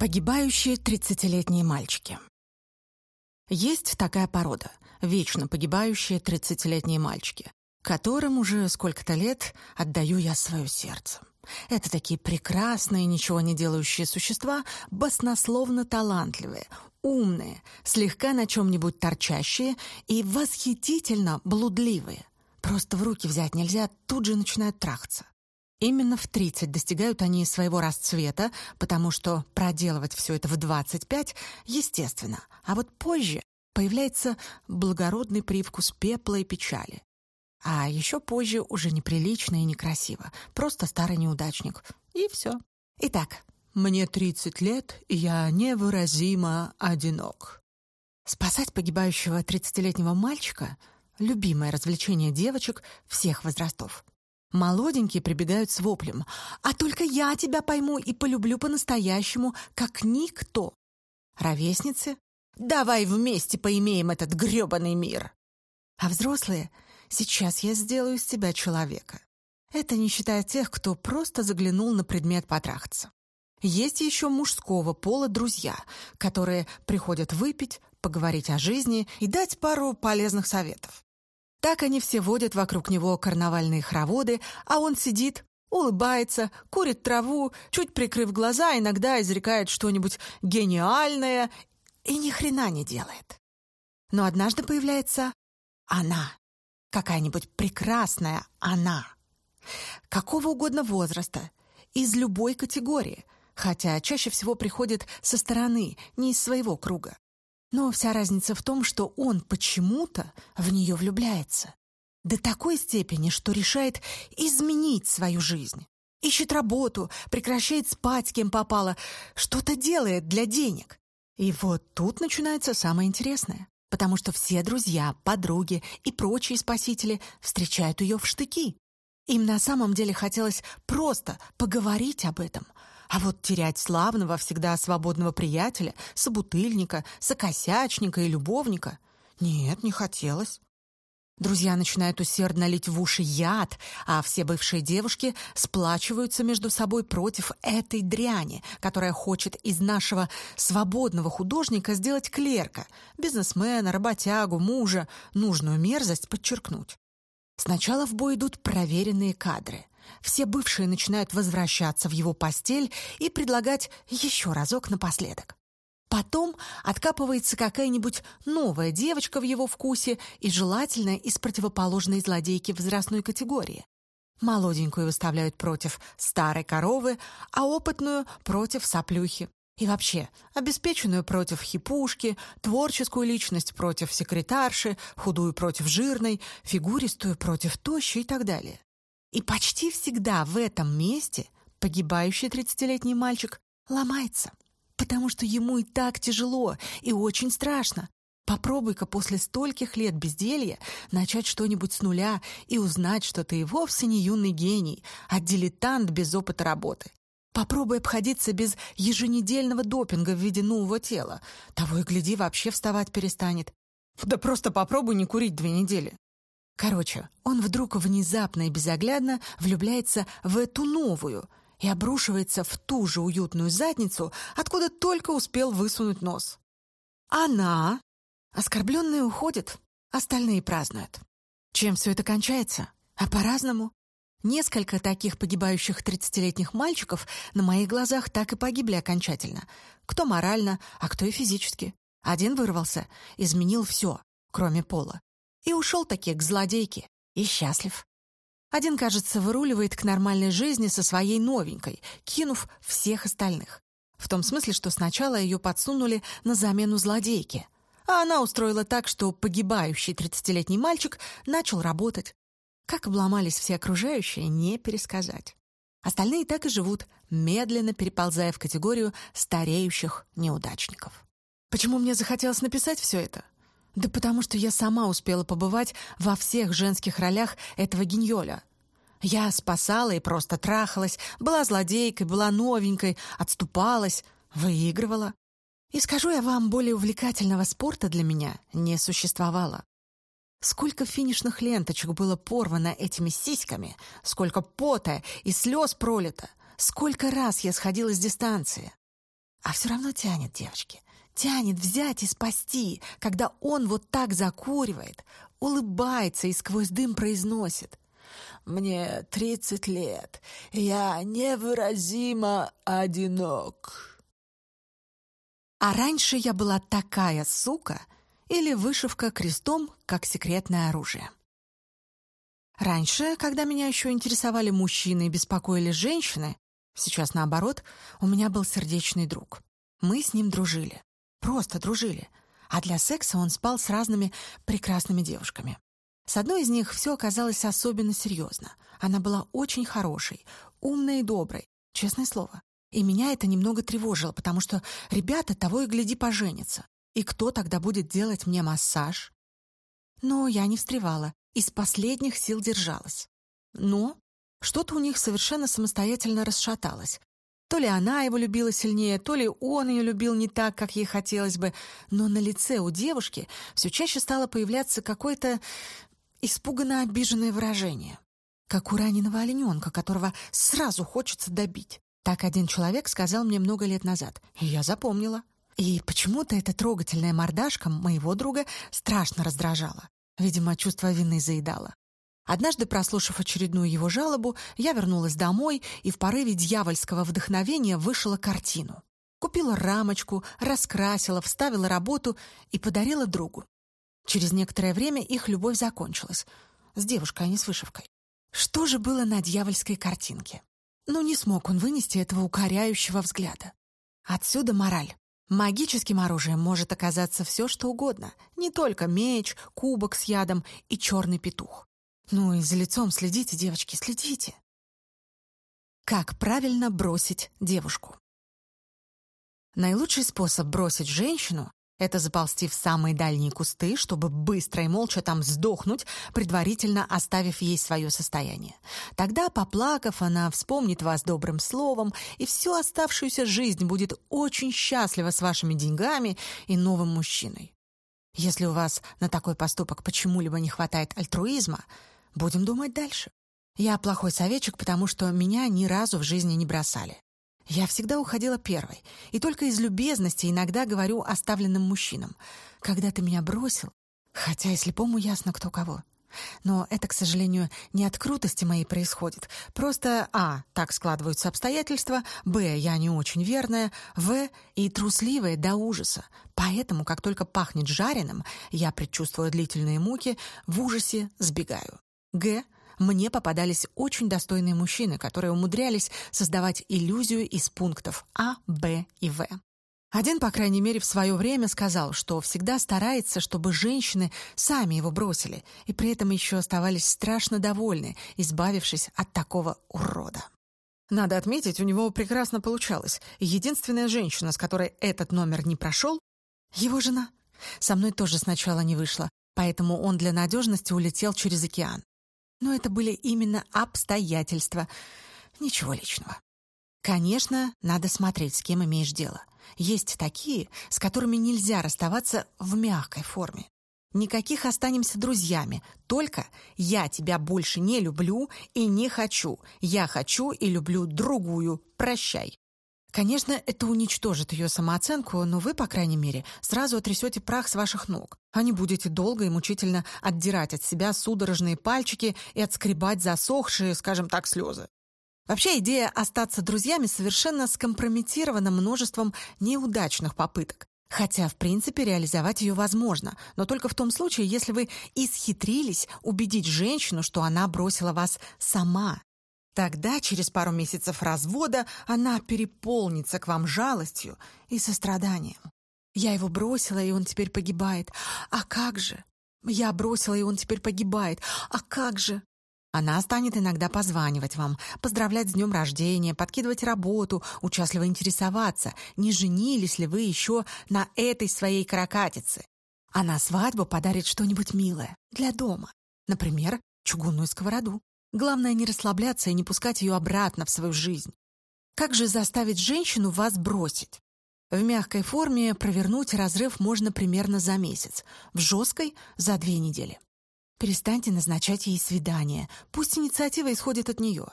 Погибающие тридцатилетние мальчики. Есть такая порода — вечно погибающие тридцатилетние мальчики, которым уже сколько-то лет отдаю я свое сердце. Это такие прекрасные, ничего не делающие существа, баснословно талантливые, умные, слегка на чем-нибудь торчащие и восхитительно блудливые. Просто в руки взять нельзя, тут же начинают трахаться. Именно в 30 достигают они своего расцвета, потому что проделывать все это в 25 естественно, а вот позже появляется благородный привкус пепла и печали. А еще позже уже неприлично и некрасиво, просто старый неудачник. И все. Итак, мне 30 лет, и я невыразимо одинок. Спасать погибающего 30-летнего мальчика — любимое развлечение девочек всех возрастов. Молоденькие прибегают с воплем. «А только я тебя пойму и полюблю по-настоящему, как никто!» Ровесницы «Давай вместе поимеем этот грёбаный мир!» А взрослые «Сейчас я сделаю из тебя человека». Это не считая тех, кто просто заглянул на предмет потрахаться. Есть еще мужского пола друзья, которые приходят выпить, поговорить о жизни и дать пару полезных советов. Так они все водят вокруг него карнавальные хороводы, а он сидит, улыбается, курит траву, чуть прикрыв глаза, иногда изрекает что-нибудь гениальное и ни хрена не делает. Но однажды появляется она, какая-нибудь прекрасная она, какого угодно возраста, из любой категории, хотя чаще всего приходит со стороны, не из своего круга. Но вся разница в том, что он почему-то в нее влюбляется. До такой степени, что решает изменить свою жизнь. Ищет работу, прекращает спать, кем попало, что-то делает для денег. И вот тут начинается самое интересное. Потому что все друзья, подруги и прочие спасители встречают ее в штыки. Им на самом деле хотелось просто поговорить об этом — а вот терять славного, всегда свободного приятеля, собутыльника, сокосячника и любовника нет, не хотелось. Друзья начинают усердно лить в уши яд, а все бывшие девушки сплачиваются между собой против этой дряни, которая хочет из нашего свободного художника сделать клерка, бизнесмена, работягу, мужа, нужную мерзость подчеркнуть. Сначала в бой идут проверенные кадры. Все бывшие начинают возвращаться в его постель и предлагать еще разок напоследок. Потом откапывается какая-нибудь новая девочка в его вкусе и желательно из противоположной злодейки возрастной категории. Молоденькую выставляют против старой коровы, а опытную — против соплюхи. И вообще, обеспеченную против хипушки, творческую личность против секретарши, худую против жирной, фигуристую против тощей и так далее. И почти всегда в этом месте погибающий тридцатилетний мальчик ломается, потому что ему и так тяжело и очень страшно. Попробуй-ка после стольких лет безделья начать что-нибудь с нуля и узнать, что ты вовсе не юный гений, а дилетант без опыта работы. Попробуй обходиться без еженедельного допинга в виде нового тела. Того и гляди, вообще вставать перестанет. Да просто попробуй не курить две недели. Короче, он вдруг внезапно и безоглядно влюбляется в эту новую и обрушивается в ту же уютную задницу, откуда только успел высунуть нос. Она... Оскорбленные уходят, остальные празднуют. Чем все это кончается? А по-разному. Несколько таких погибающих тридцатилетних мальчиков на моих глазах так и погибли окончательно. Кто морально, а кто и физически. Один вырвался, изменил все, кроме пола. И ушел таки к злодейке. И счастлив. Один, кажется, выруливает к нормальной жизни со своей новенькой, кинув всех остальных. В том смысле, что сначала ее подсунули на замену злодейке. А она устроила так, что погибающий тридцатилетний мальчик начал работать, как обломались все окружающие, не пересказать. Остальные так и живут, медленно переползая в категорию стареющих неудачников. Почему мне захотелось написать все это? Да потому что я сама успела побывать во всех женских ролях этого геньоля. Я спасала и просто трахалась, была злодейкой, была новенькой, отступалась, выигрывала. И скажу я вам, более увлекательного спорта для меня не существовало. Сколько финишных ленточек было порвано этими сиськами, сколько пота и слез пролито, сколько раз я сходила с дистанции. А все равно тянет, девочки. Тянет взять и спасти, когда он вот так закуривает, улыбается и сквозь дым произносит. «Мне тридцать лет, я невыразимо одинок». А раньше я была такая сука или вышивка крестом, как секретное оружие. Раньше, когда меня еще интересовали мужчины и беспокоили женщины, сейчас наоборот, у меня был сердечный друг. Мы с ним дружили. Просто дружили. А для секса он спал с разными прекрасными девушками. С одной из них все оказалось особенно серьезно. Она была очень хорошей, умной и доброй, честное слово. И меня это немного тревожило, потому что ребята того и гляди поженятся. И кто тогда будет делать мне массаж? Но я не встревала, из последних сил держалась. Но что-то у них совершенно самостоятельно расшаталось. То ли она его любила сильнее, то ли он ее любил не так, как ей хотелось бы, но на лице у девушки все чаще стало появляться какое-то испуганно обиженное выражение. Как у раненого олененка, которого сразу хочется добить. Так один человек сказал мне много лет назад, и я запомнила. И почему-то эта трогательная мордашка моего друга страшно раздражала. Видимо, чувство вины заедало. Однажды, прослушав очередную его жалобу, я вернулась домой и в порыве дьявольского вдохновения вышила картину. Купила рамочку, раскрасила, вставила работу и подарила другу. Через некоторое время их любовь закончилась. С девушкой, а не с вышивкой. Что же было на дьявольской картинке? Ну, не смог он вынести этого укоряющего взгляда. Отсюда мораль. Магическим оружием может оказаться все, что угодно. Не только меч, кубок с ядом и черный петух. Ну и за лицом следите, девочки, следите. Как правильно бросить девушку? Наилучший способ бросить женщину это заползти в самые дальние кусты, чтобы быстро и молча там сдохнуть, предварительно оставив ей свое состояние. Тогда, поплакав, она вспомнит вас добрым словом, и всю оставшуюся жизнь будет очень счастлива с вашими деньгами и новым мужчиной. Если у вас на такой поступок почему-либо не хватает альтруизма, будем думать дальше. Я плохой советчик, потому что меня ни разу в жизни не бросали. Я всегда уходила первой, и только из любезности иногда говорю оставленным мужчинам. «Когда ты меня бросил...» Хотя и слепому ясно, кто кого. Но это, к сожалению, не от крутости моей происходит. Просто А. Так складываются обстоятельства, Б. Я не очень верная, В. И трусливая до ужаса. Поэтому, как только пахнет жареным, я предчувствую длительные муки, в ужасе сбегаю. Г мне попадались очень достойные мужчины, которые умудрялись создавать иллюзию из пунктов А, Б и В. Один, по крайней мере, в свое время сказал, что всегда старается, чтобы женщины сами его бросили, и при этом еще оставались страшно довольны, избавившись от такого урода. Надо отметить, у него прекрасно получалось. Единственная женщина, с которой этот номер не прошел — его жена. Со мной тоже сначала не вышло, поэтому он для надежности улетел через океан. Но это были именно обстоятельства. Ничего личного. Конечно, надо смотреть, с кем имеешь дело. Есть такие, с которыми нельзя расставаться в мягкой форме. Никаких останемся друзьями, только я тебя больше не люблю и не хочу. Я хочу и люблю другую. Прощай. Конечно, это уничтожит ее самооценку, но вы, по крайней мере, сразу отрясете прах с ваших ног, а не будете долго и мучительно отдирать от себя судорожные пальчики и отскребать засохшие, скажем так, слезы. Вообще идея остаться друзьями совершенно скомпрометирована множеством неудачных попыток. Хотя, в принципе, реализовать ее возможно, но только в том случае, если вы исхитрились убедить женщину, что она бросила вас сама, Тогда, через пару месяцев развода, она переполнится к вам жалостью и состраданием. Я его бросила, и он теперь погибает. А как же? Я бросила, и он теперь погибает. А как же? Она станет иногда позванивать вам, поздравлять с днем рождения, подкидывать работу, участливо интересоваться, не женились ли вы еще на этой своей каракатице. А на свадьбу подарит что-нибудь милое для дома. Например, чугунную сковороду. Главное не расслабляться и не пускать ее обратно в свою жизнь. Как же заставить женщину вас бросить? В мягкой форме провернуть разрыв можно примерно за месяц, в жесткой — за две недели. Перестаньте назначать ей свидания, пусть инициатива исходит от нее.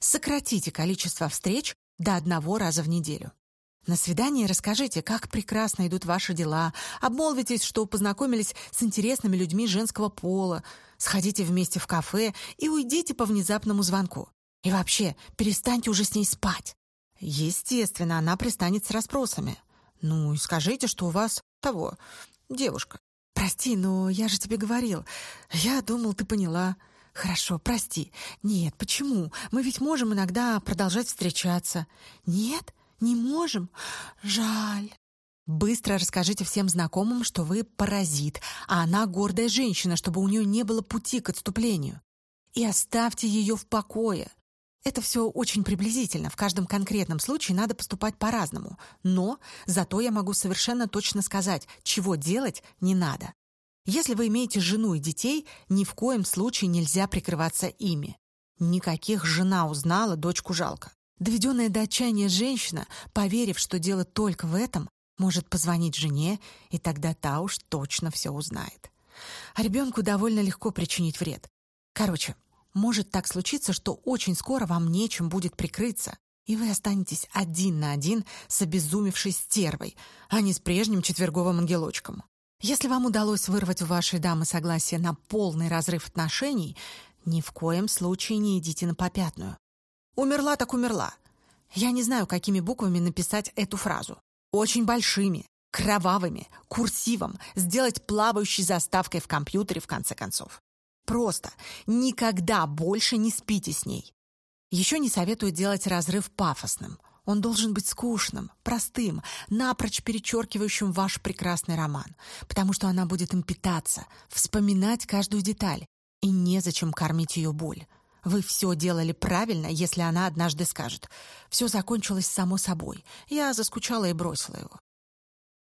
Сократите количество встреч до одного раза в неделю. На свидании расскажите, как прекрасно идут ваши дела, обмолвитесь, что познакомились с интересными людьми женского пола, сходите вместе в кафе и уйдите по внезапному звонку. И вообще, перестаньте уже с ней спать. Естественно, она пристанет с расспросами. Ну и скажите, что у вас того, девушка. Прости, но я же тебе говорил. Я думал, ты поняла. Хорошо, прости. Нет, почему? Мы ведь можем иногда продолжать встречаться. Нет? Не можем? Жаль. Быстро расскажите всем знакомым, что вы паразит, а она гордая женщина, чтобы у нее не было пути к отступлению. И оставьте ее в покое. Это все очень приблизительно, в каждом конкретном случае надо поступать по-разному. Но зато я могу совершенно точно сказать, чего делать не надо. Если вы имеете жену и детей, ни в коем случае нельзя прикрываться ими. Никаких «жена узнала, дочку жалко». Доведенная до отчаяния женщина, поверив, что дело только в этом, может позвонить жене, и тогда та уж точно все узнает. А ребенку довольно легко причинить вред. Короче, может так случиться, что очень скоро вам нечем будет прикрыться, и вы останетесь один на один с обезумевшей стервой, а не с прежним четверговым ангелочком. Если вам удалось вырвать у вашей дамы согласие на полный разрыв отношений, ни в коем случае не идите на попятную. Умерла так умерла. Я не знаю, какими буквами написать эту фразу. Очень большими, кровавыми, курсивом, сделать плавающей заставкой в компьютере в конце концов. Просто никогда больше не спите с ней. Еще не советую делать разрыв пафосным. Он должен быть скучным, простым, напрочь перечеркивающим ваш прекрасный роман, потому что она будет им питаться, вспоминать каждую деталь, и незачем кормить ее боль. Вы все делали правильно, если она однажды скажет «Все закончилось само собой, я заскучала и бросила его».